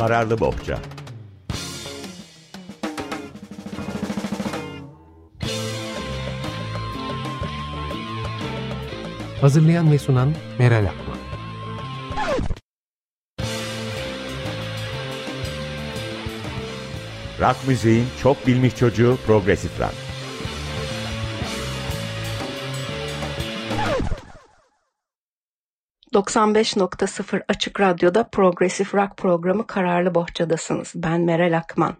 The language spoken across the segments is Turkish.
Kararlı Bohça Hazırlayan ve sunan Meral Akman Rock müziğin çok bilmiş çocuğu Progresif Rock. ...95.0 Açık Radyo'da Progresif Rock programı Kararlı Bohçadasınız. Ben Meral Akman.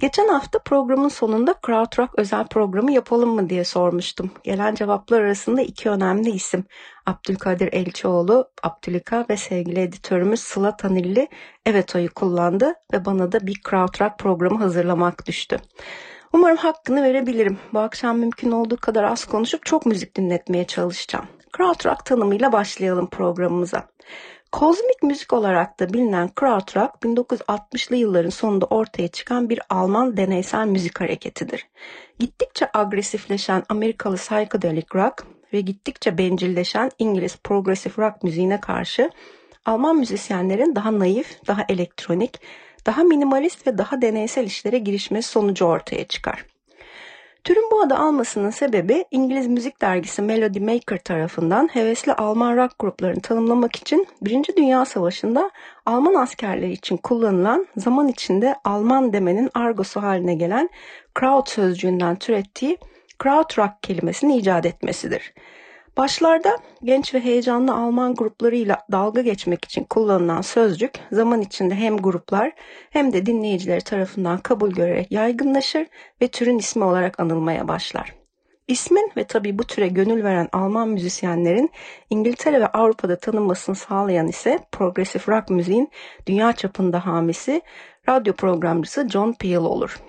Geçen hafta programın sonunda Krautrock özel programı yapalım mı diye sormuştum. Gelen cevaplar arasında iki önemli isim. Abdülkadir Elçioğlu, Abdülika ve sevgili editörümüz Sıla Tanilli evet oyu kullandı ve bana da bir Krautrock programı hazırlamak düştü. Umarım hakkını verebilirim. Bu akşam mümkün olduğu kadar az konuşup çok müzik dinletmeye çalışacağım. Krautrock tanımıyla başlayalım programımıza. Kozmik müzik olarak da bilinen Krautrock 1960'lı yılların sonunda ortaya çıkan bir Alman deneysel müzik hareketidir. Gittikçe agresifleşen Amerikalı psychedelic rock ve gittikçe bencilleşen İngiliz progressive rock müziğine karşı Alman müzisyenlerin daha naif, daha elektronik, daha minimalist ve daha deneysel işlere girişmesi sonucu ortaya çıkar. Türün bu adı almasının sebebi İngiliz müzik dergisi Melody Maker tarafından hevesli Alman rock gruplarını tanımlamak için Birinci Dünya Savaşı'nda Alman askerleri için kullanılan zaman içinde Alman demenin argosu haline gelen Kraut sözcüğünden türettiği Krautrock kelimesini icat etmesidir. Başlarda genç ve heyecanlı Alman gruplarıyla dalga geçmek için kullanılan sözcük zaman içinde hem gruplar hem de dinleyicileri tarafından kabul görerek yaygınlaşır ve türün ismi olarak anılmaya başlar. İsmin ve tabi bu türe gönül veren Alman müzisyenlerin İngiltere ve Avrupa'da tanınmasını sağlayan ise progresif rock müziğin dünya çapında hamisi radyo programcısı John Peel olur.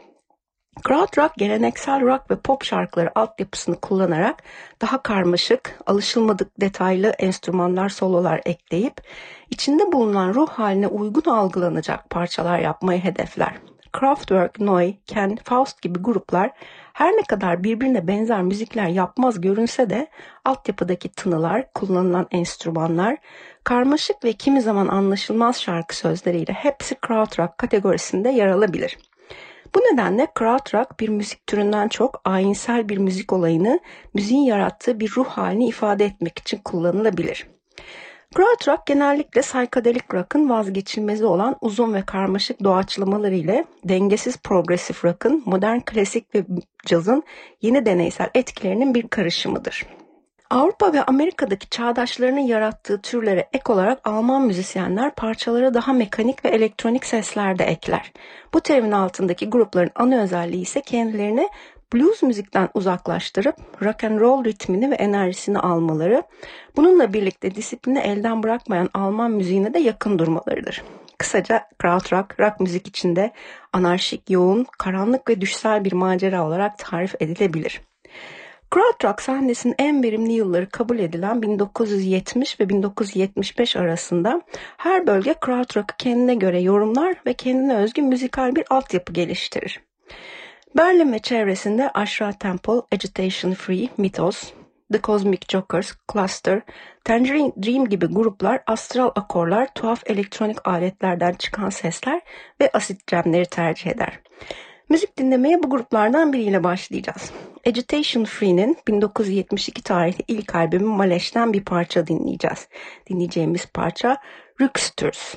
Krautrock geleneksel rock ve pop şarkıları altyapısını kullanarak daha karmaşık, alışılmadık detaylı enstrümanlar, sololar ekleyip içinde bulunan ruh haline uygun algılanacak parçalar yapmayı hedefler. Kraftwerk, Neu, Ken, Faust gibi gruplar her ne kadar birbirine benzer müzikler yapmaz görünse de altyapıdaki tınılar, kullanılan enstrümanlar, karmaşık ve kimi zaman anlaşılmaz şarkı sözleriyle hepsi krautrock kategorisinde yer alabilir. Bu nedenle krautrock bir müzik türünden çok ayinsel bir müzik olayını, müziğin yarattığı bir ruh halini ifade etmek için kullanılabilir. Krautrock genellikle psychedelic rock'ın vazgeçilmezi olan uzun ve karmaşık doğaçlamaları ile dengesiz progresif rock'ın modern klasik ve cazın yeni deneysel etkilerinin bir karışımıdır. Avrupa ve Amerika'daki çağdaşlarının yarattığı türlere ek olarak Alman müzisyenler parçalara daha mekanik ve elektronik sesler de ekler. Bu terimin altındaki grupların ana özelliği ise kendilerini blues müzikten uzaklaştırıp rock and roll ritmini ve enerjisini almaları, bununla birlikte disiplini elden bırakmayan Alman müziğine de yakın durmalarıdır. Kısaca krautrock, rock müzik içinde anarşik, yoğun, karanlık ve düşsel bir macera olarak tarif edilebilir. Krautrock sahnesinin en verimli yılları kabul edilen 1970 ve 1975 arasında her bölge krautrock'ı kendine göre yorumlar ve kendine özgü müzikal bir altyapı geliştirir. Berlin ve çevresinde Ashra Temple, Agitation Free, Mythos, The Cosmic Jokers, Cluster, Tangerine Dream gibi gruplar astral akorlar, tuhaf elektronik aletlerden çıkan sesler ve asit jamleri tercih eder. Müzik dinlemeye bu gruplardan biriyle başlayacağız. Agitation Free'nin 1972 tarihli ilk albümü Maleş'ten bir parça dinleyeceğiz. Dinleyeceğimiz parça Rükstürs.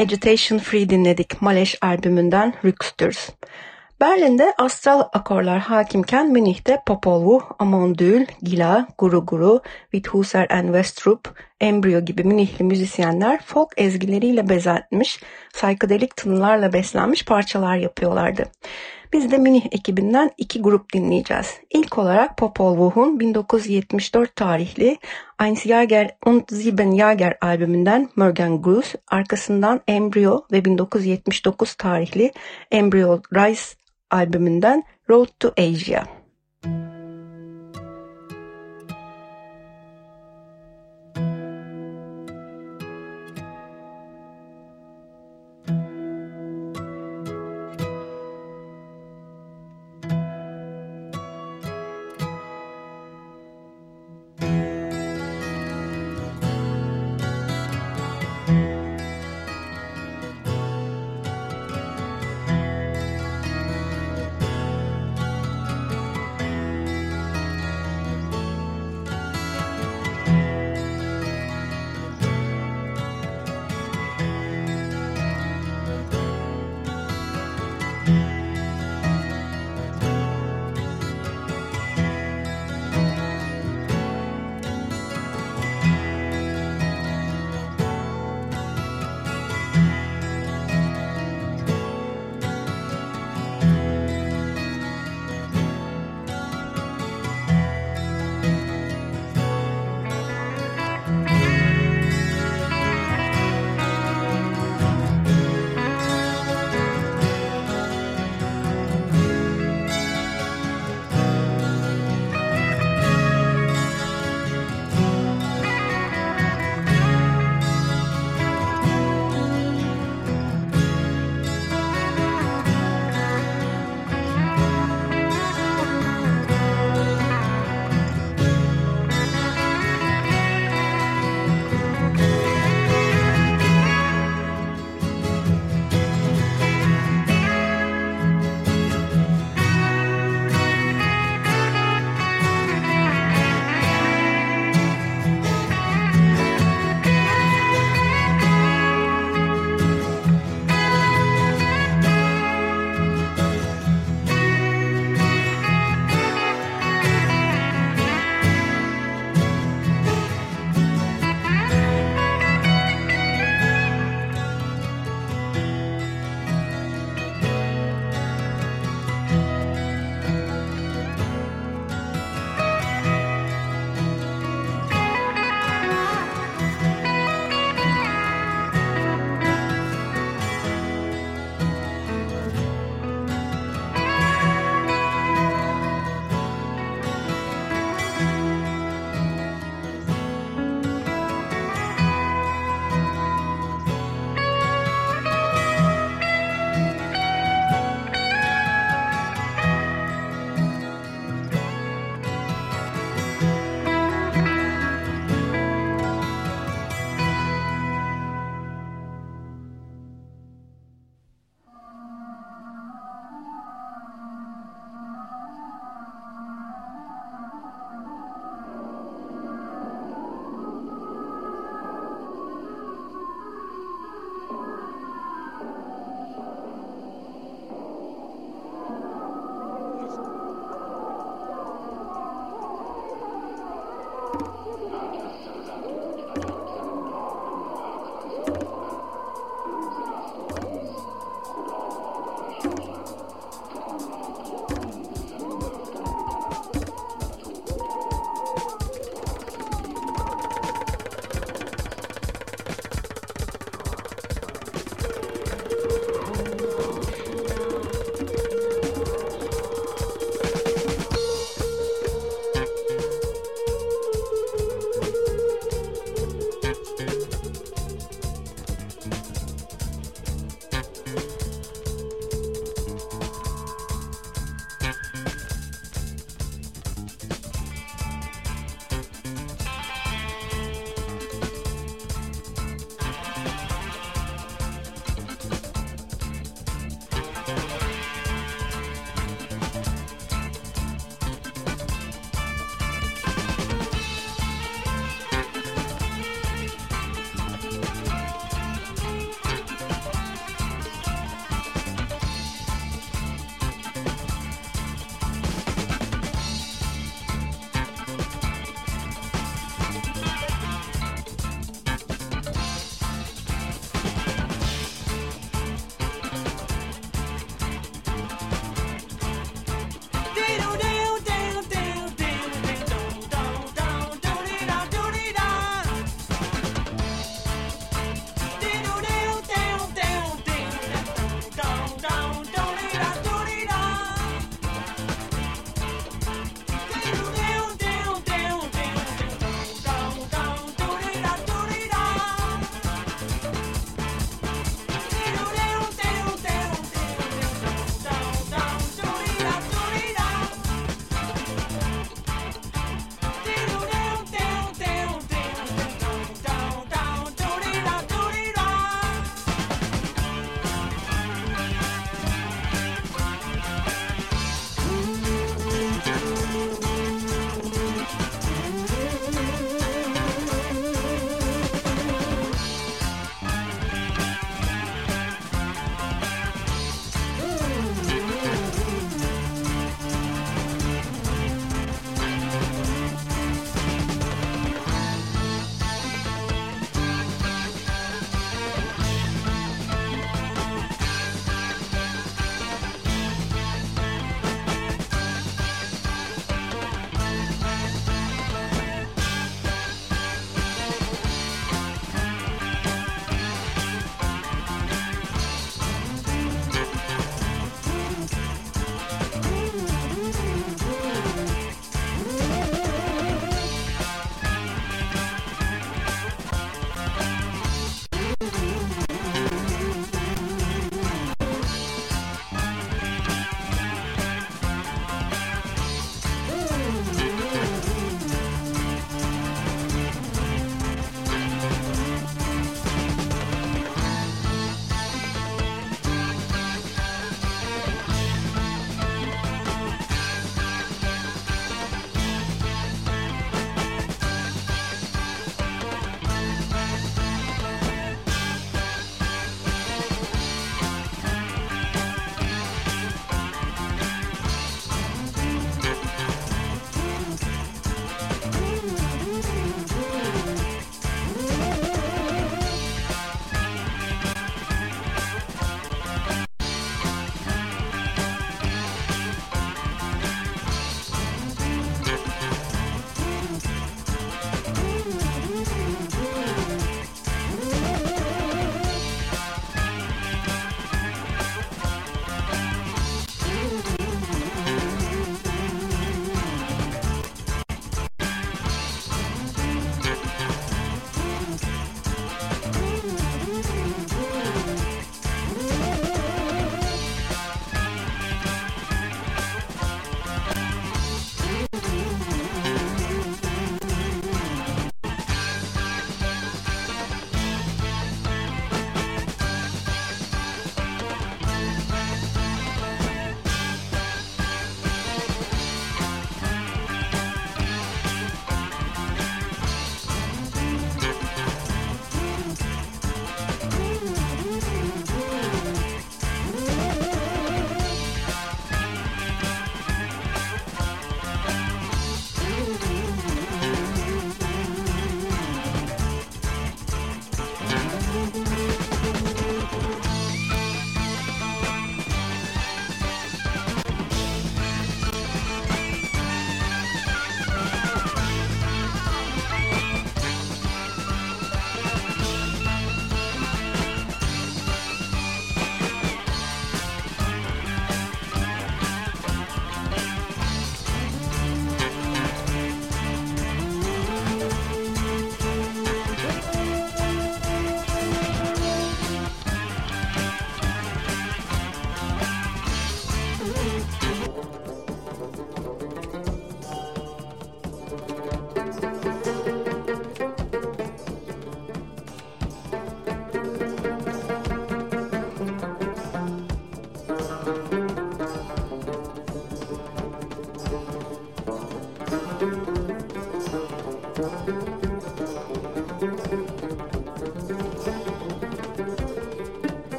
Agitation Free dinledik Maleş albümünden Rükstürs. Berlin'de astral akorlar hakimken Münih'te Popol Amondül, Gila, Guru Guru, Withuser and Westrup, Embryo gibi Münihli müzisyenler folk ezgileriyle bezenmiş, saykadelik tınılarla beslenmiş parçalar yapıyorlardı. Biz de Münih ekibinden iki grup dinleyeceğiz. İlk olarak Popol Vuh'un 1974 tarihli Eins Jager und Sieben Jager albümünden Morgan Goose, arkasından Embryo ve 1979 tarihli Embryo Rise albümünden Road to Asia.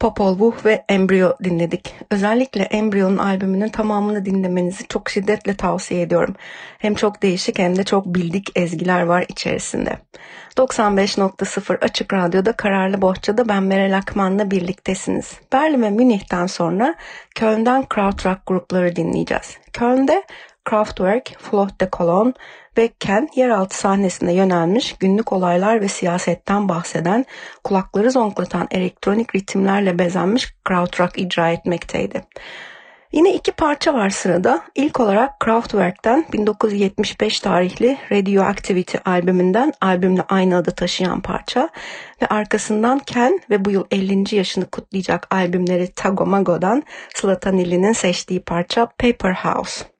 Popol Vuh ve Embryo dinledik. Özellikle Embryo'nun albümünün tamamını dinlemenizi çok şiddetle tavsiye ediyorum. Hem çok değişik hem de çok bildik ezgiler var içerisinde. 95.0 Açık Radyo'da Kararlı Bohça'da ben Meral Akman'la birliktesiniz. Berlin ve Münih'ten sonra Köln'den Krautrock grupları dinleyeceğiz. Köln'de Kraftwerk, Flot de Cologne ve Ken yeraltı sahnesine yönelmiş günlük olaylar ve siyasetten bahseden, kulakları zonklatan elektronik ritimlerle bezenmiş krautrock icra etmekteydi. Yine iki parça var sırada. İlk olarak Kraftwerk'ten 1975 tarihli Radioactivity albümünden albümle aynı adı taşıyan parça ve arkasından Ken ve bu yıl 50. yaşını kutlayacak albümleri Tagomago'dan Slatan Ili'nin seçtiği parça Paper House.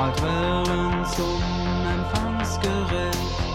Bald zum Empfangsgerät.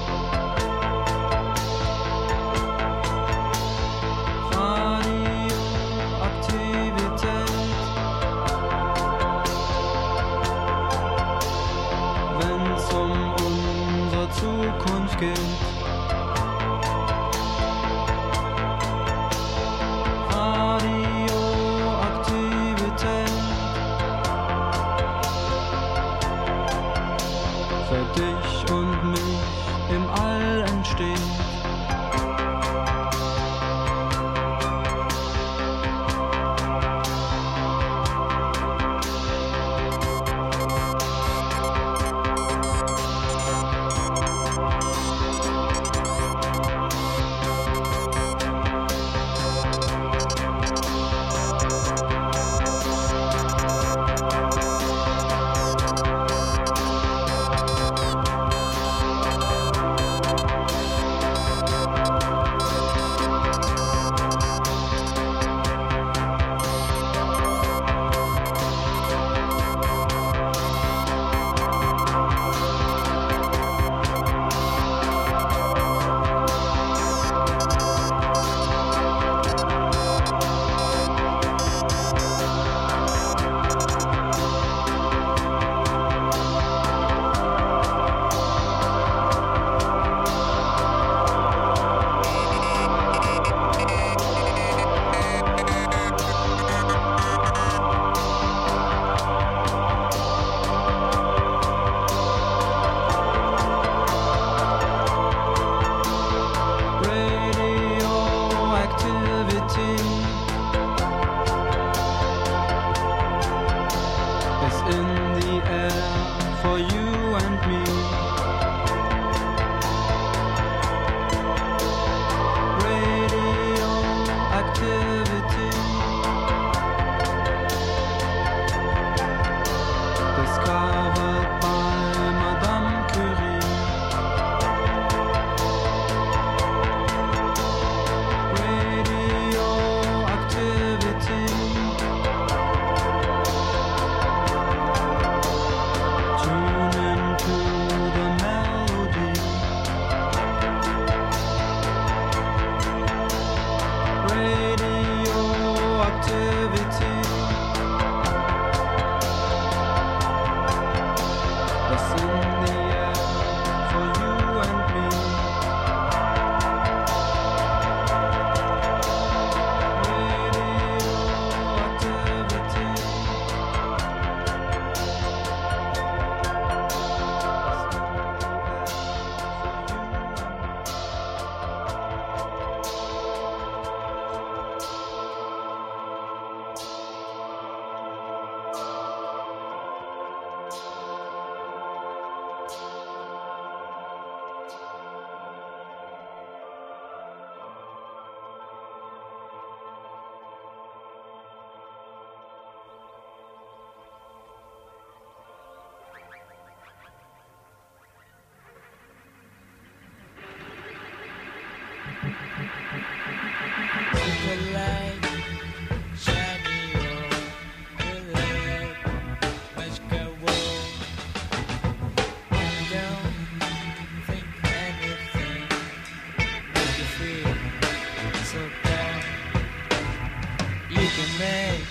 can make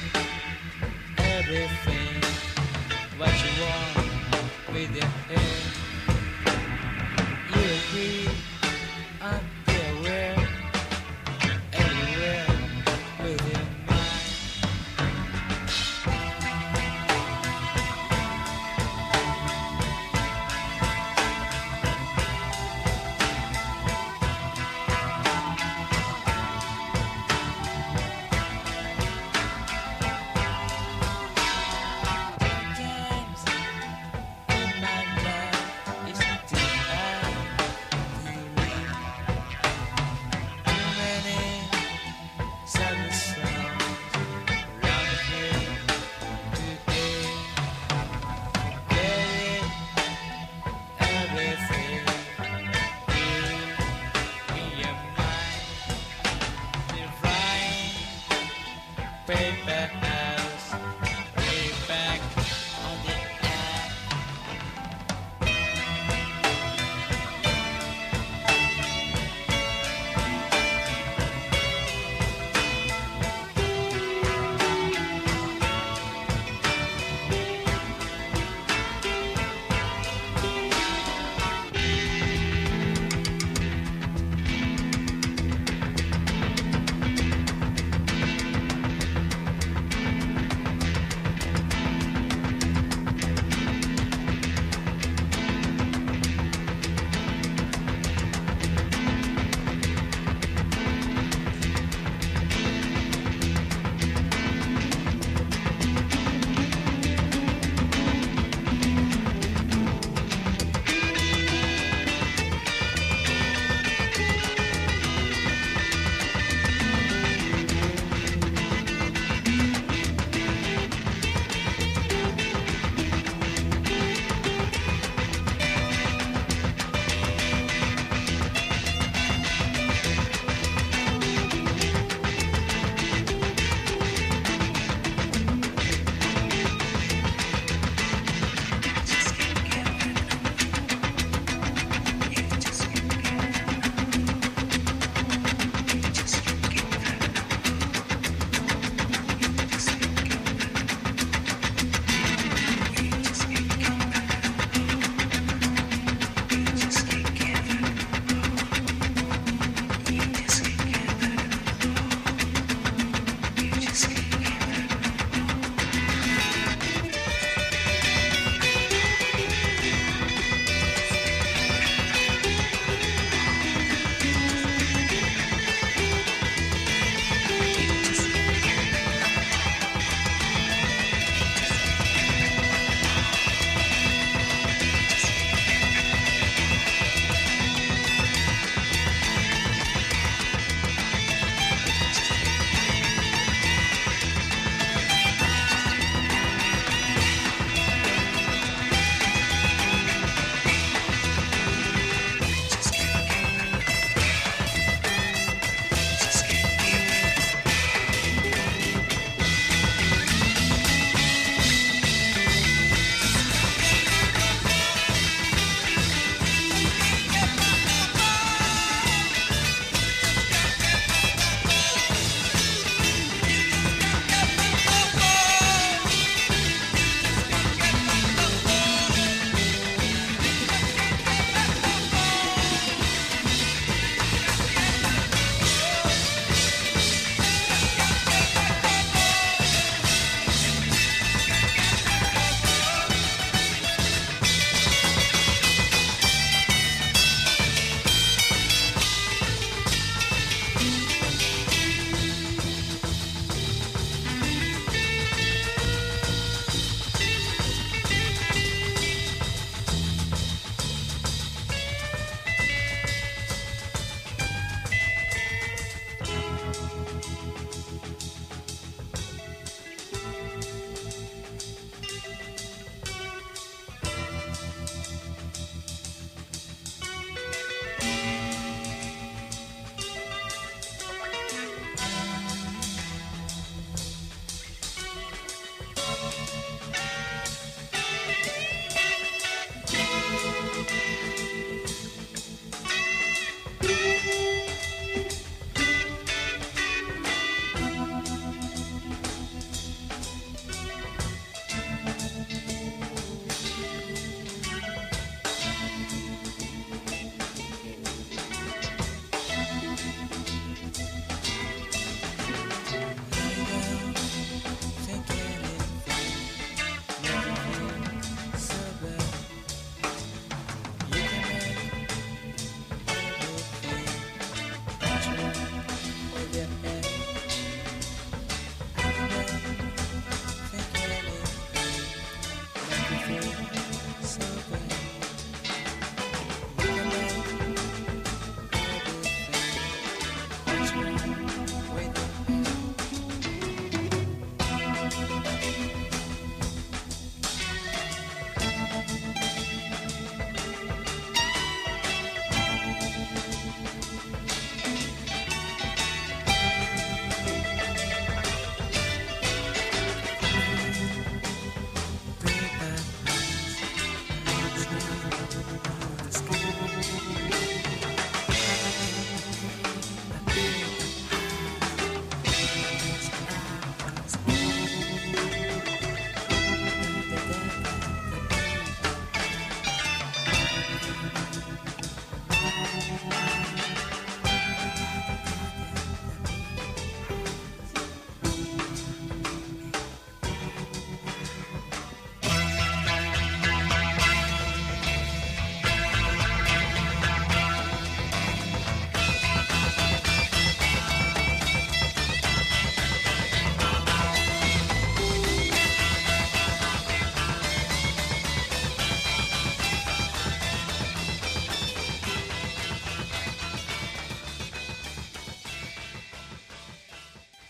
everything what you want with your head. You agree.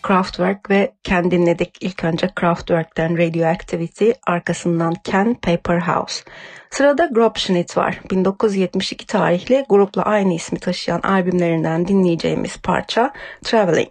Kraftwerk ve Ken dinledik. İlk önce Kraftwerk'ten Radioactivity, arkasından Ken Paper House. Sırada Grobschnitt var. 1972 tarihli grupla aynı ismi taşıyan albümlerinden dinleyeceğimiz parça Traveling.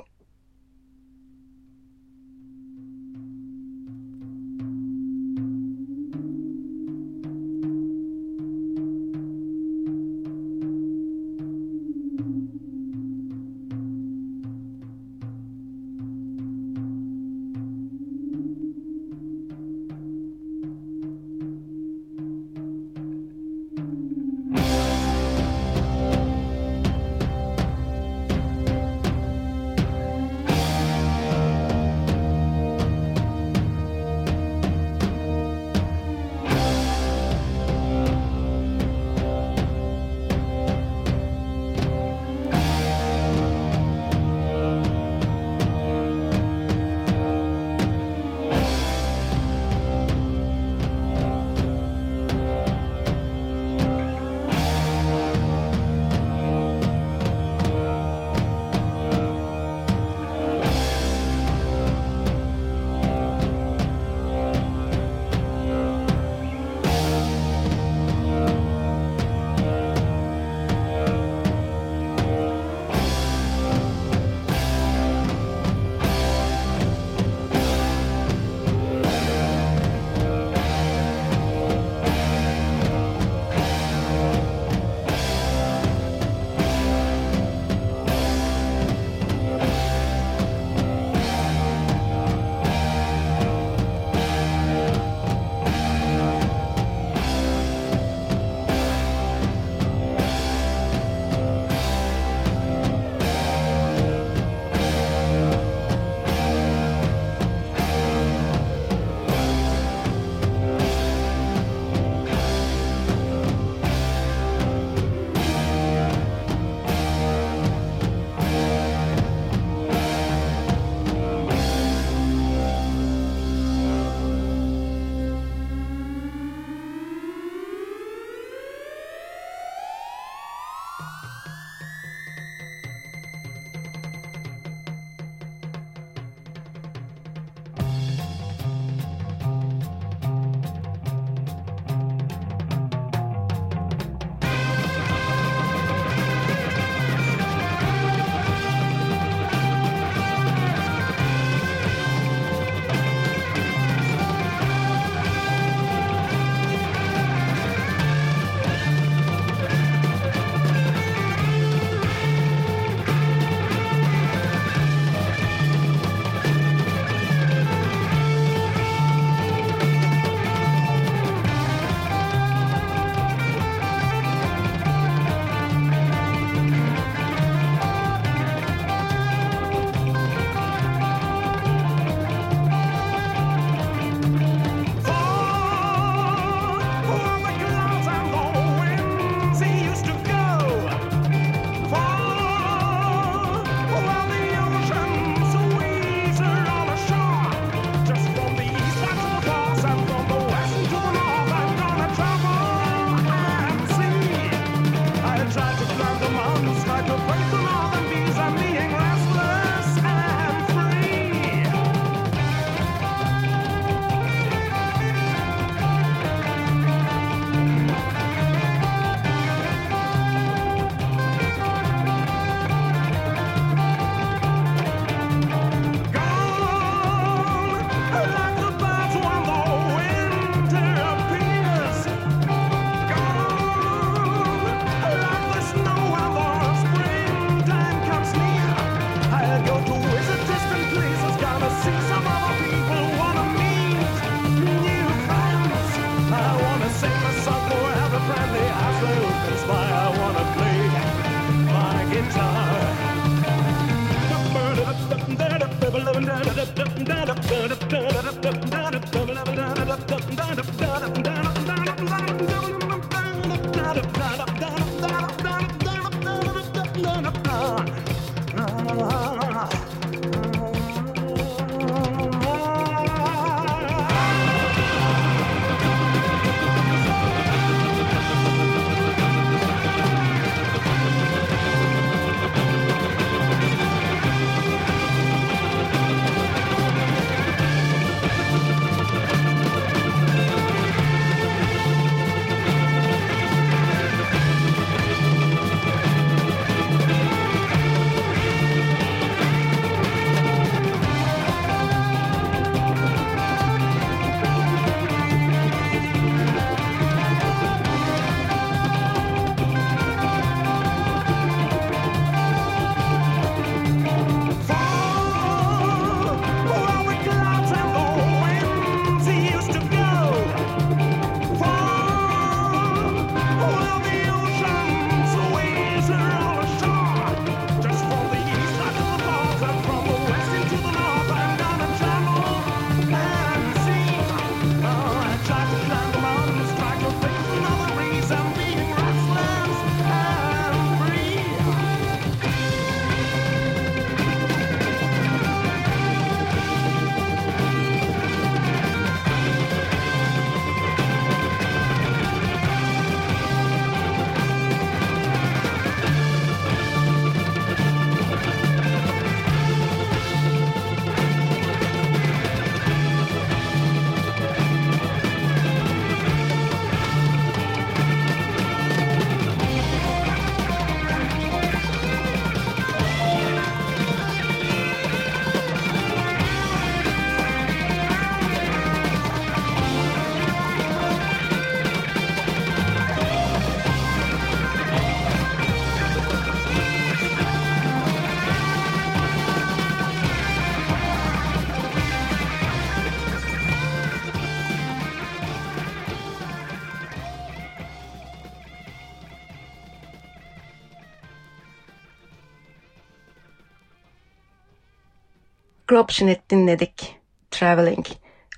Gropşinet dinledik. Traveling.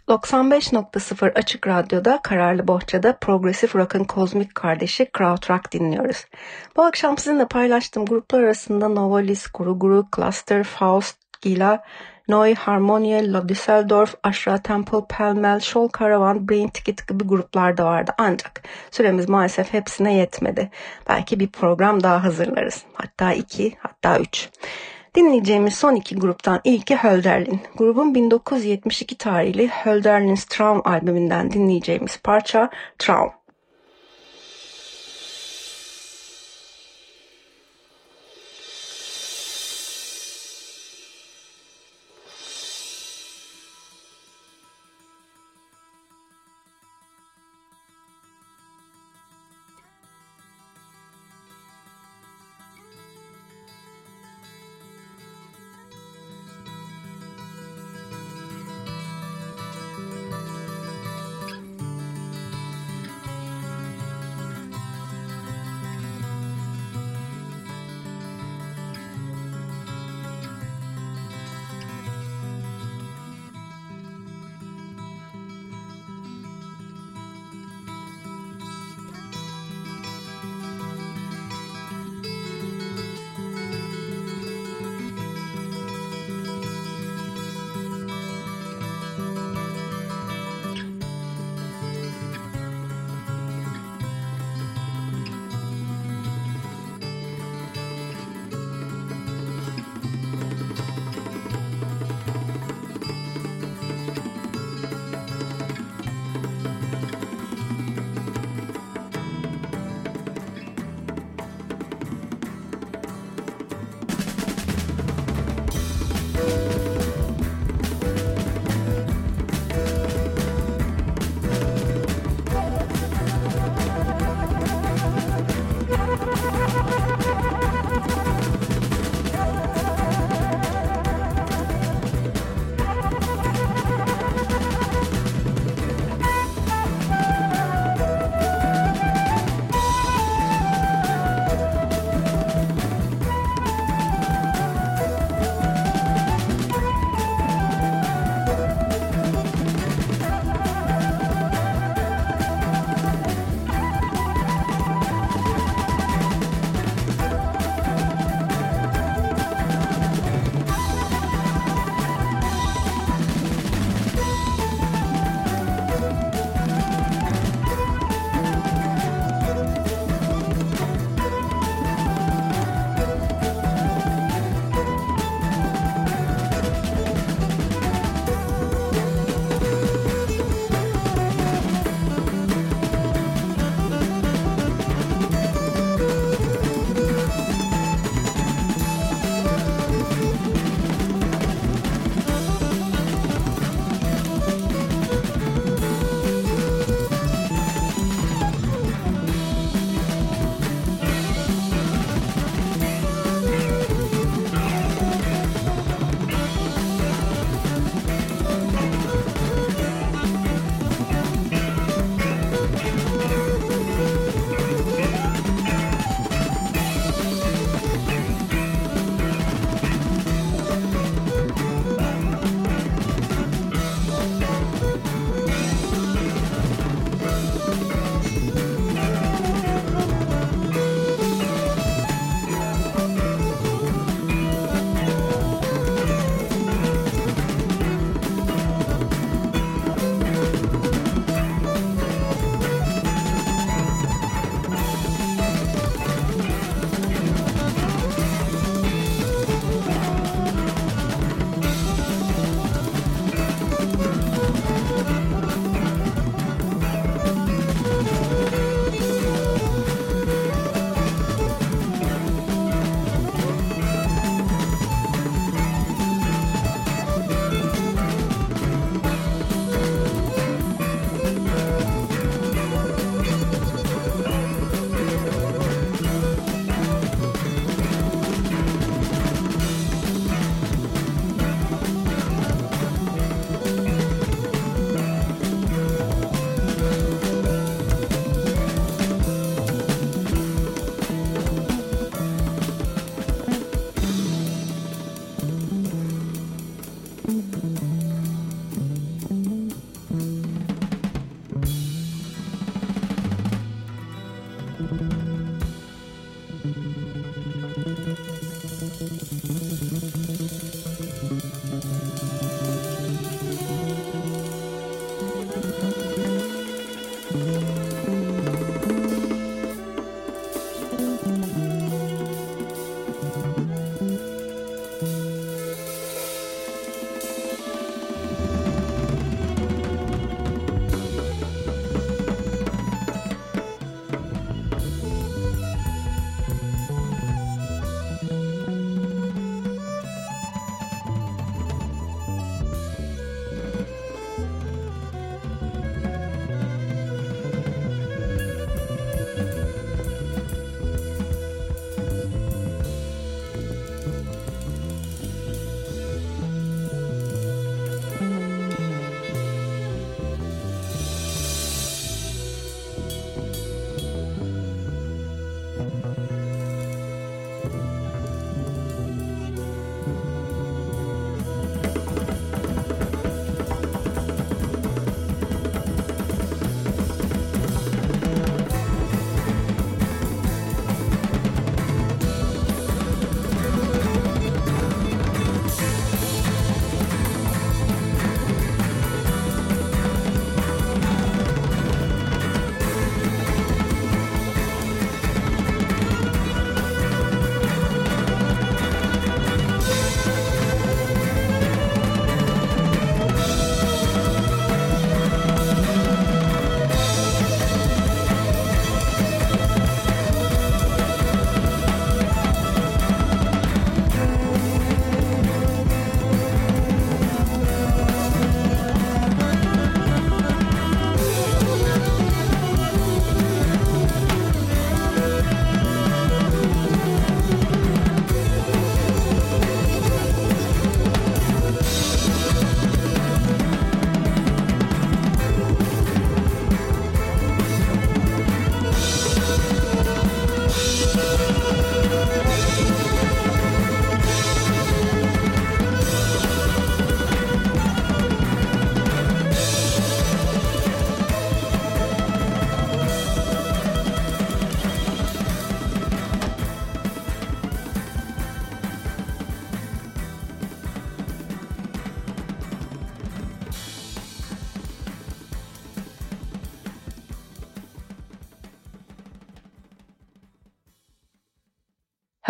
95.0 Açık Radyo'da Kararlı Bohça'da Progressive Rock'ın kozmik kardeşi Krautrock dinliyoruz. Bu akşam sizinle paylaştığım gruplar arasında Novalis, Guru Guru, Cluster, Faust, Gila, Neu Harmonie, La Düsseldorf, Ashra Temple, Pelmel, Shoal Caravan, Brain Ticket gibi gruplar da vardı. Ancak süremiz maalesef hepsine yetmedi. Belki bir program daha hazırlarız. Hatta iki, hatta üç. Dinleyeceğimiz son iki gruptan ilki Hölderlin. Grubun 1972 tarihli Hölderlin's Traum albümünden dinleyeceğimiz parça Traum.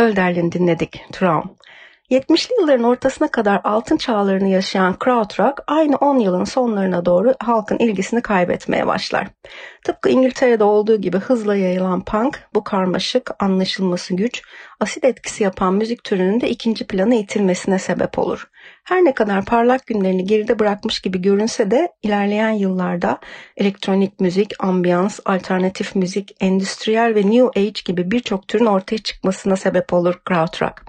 Hölderlin dinledik, Traum. 70'li yılların ortasına kadar altın çağlarını yaşayan krautrock aynı 10 yılın sonlarına doğru halkın ilgisini kaybetmeye başlar. Tıpkı İngiltere'de olduğu gibi hızla yayılan punk bu karmaşık, anlaşılması güç, asit etkisi yapan müzik türünün de ikinci plana itilmesine sebep olur. Her ne kadar parlak günlerini geride bırakmış gibi görünse de ilerleyen yıllarda elektronik müzik, ambiyans, alternatif müzik, endüstriyel ve new age gibi birçok türün ortaya çıkmasına sebep olur krautrock.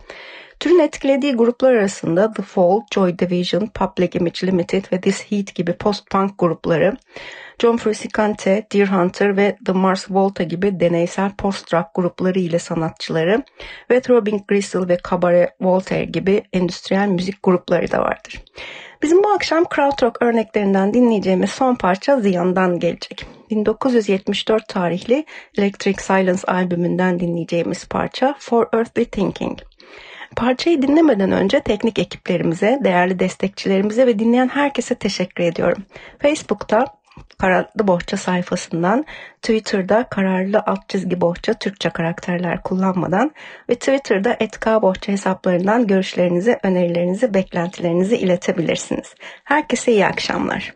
Türün etkilediği gruplar arasında The Fall, Joy Division, Public Image Limited ve This Heat gibi post-punk grupları, John Frusciante, Deer Hunter ve The Mars Volta gibi deneysel post-rock grupları ile sanatçıları ve Robin Gristle ve Cabaret Voltaire gibi endüstriyel müzik grupları da vardır. Bizim bu akşam krautrock örneklerinden dinleyeceğimiz son parça Ziyan'dan gelecek. 1974 tarihli Electric Silence albümünden dinleyeceğimiz parça For Earthly Thinking. Parçayı dinlemeden önce teknik ekiplerimize, değerli destekçilerimize ve dinleyen herkese teşekkür ediyorum. Facebook'ta Kararlı Bohça sayfasından, Twitter'da kararlı alt çizgi bohça Türkçe karakterler kullanmadan ve Twitter'da etka bohça hesaplarından görüşlerinizi, önerilerinizi, beklentilerinizi iletebilirsiniz. Herkese iyi akşamlar.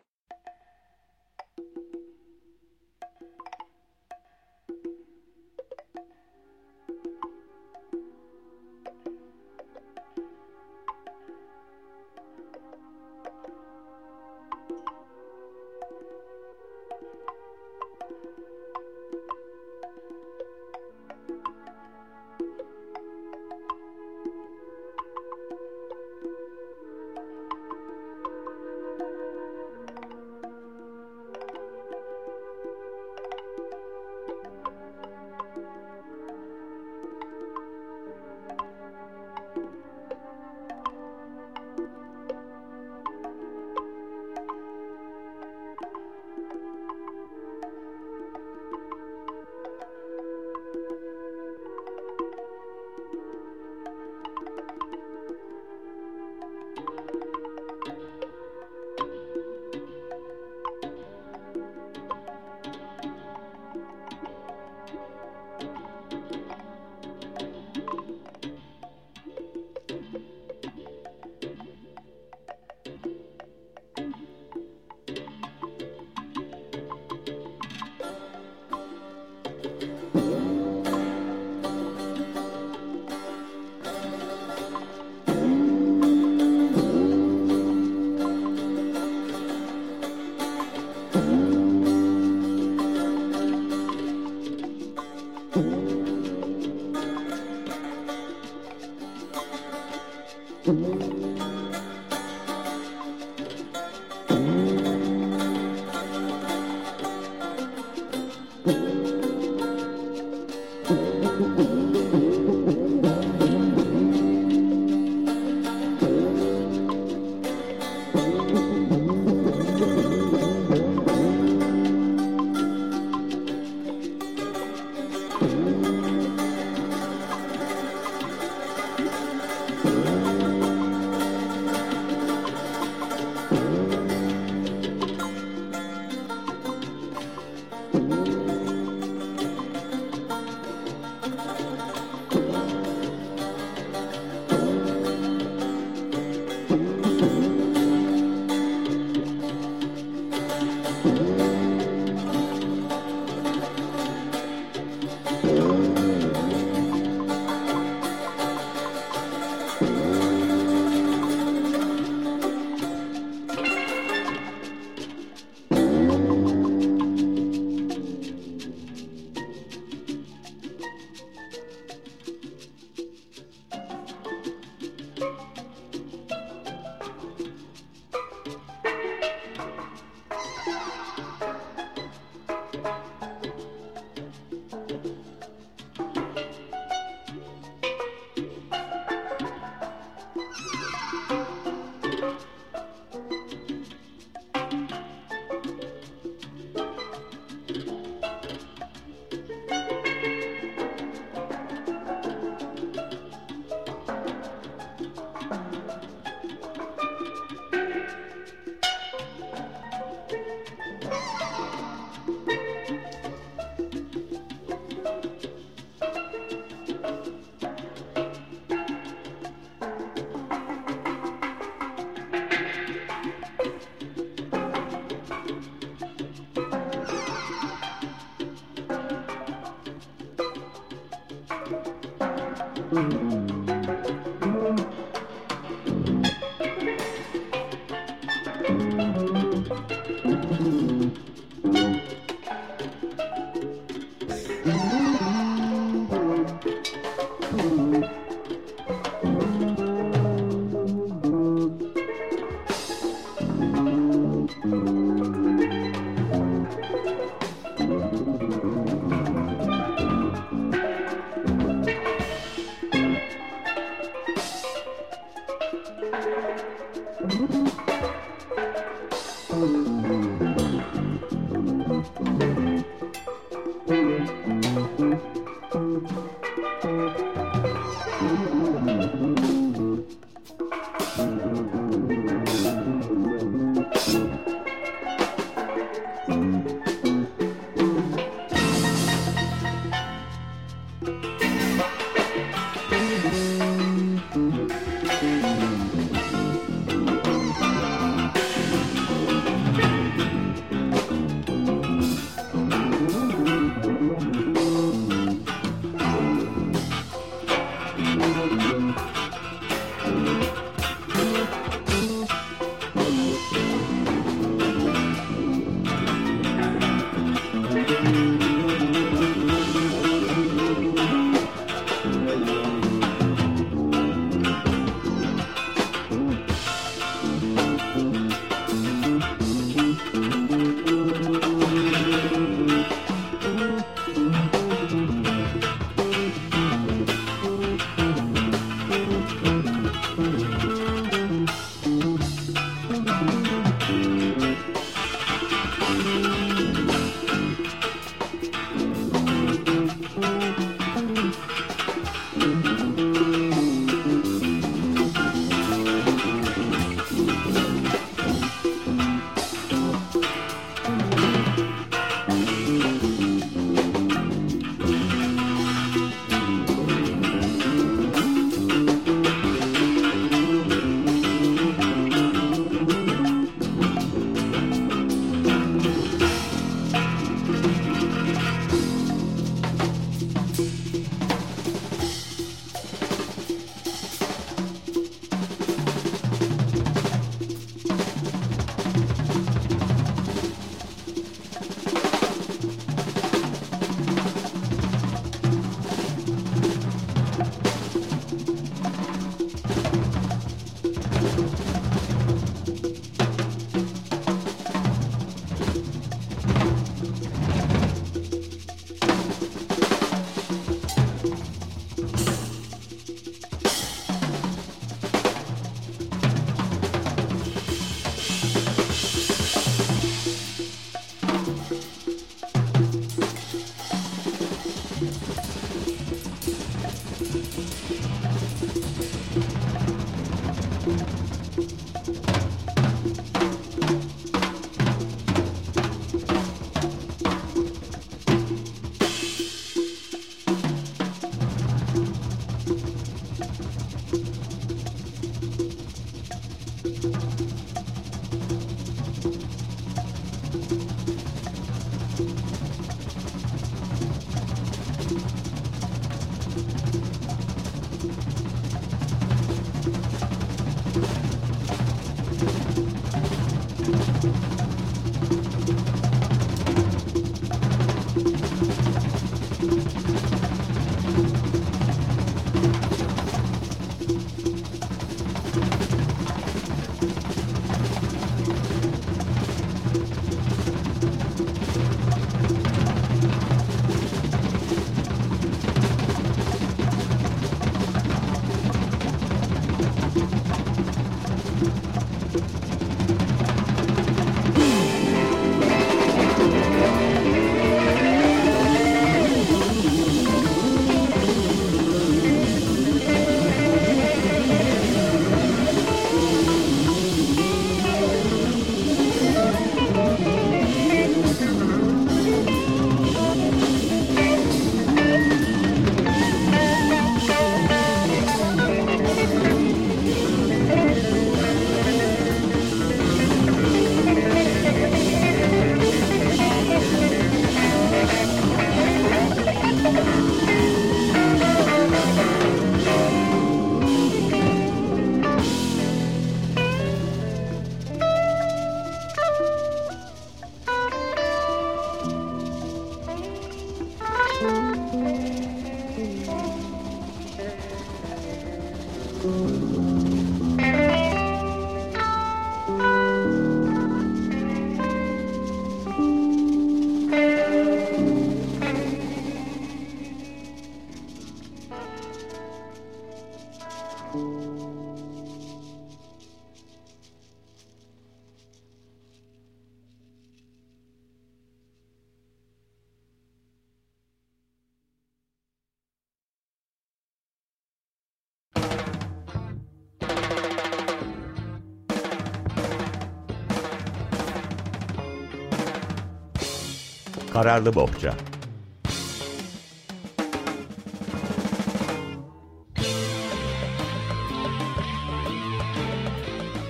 Kararlı Bohça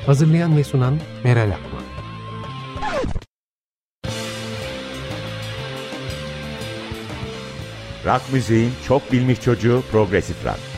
Hazırlayan ve sunan Meral Akman. Rock müziğin çok bilmiş çocuğu Progresif Rock.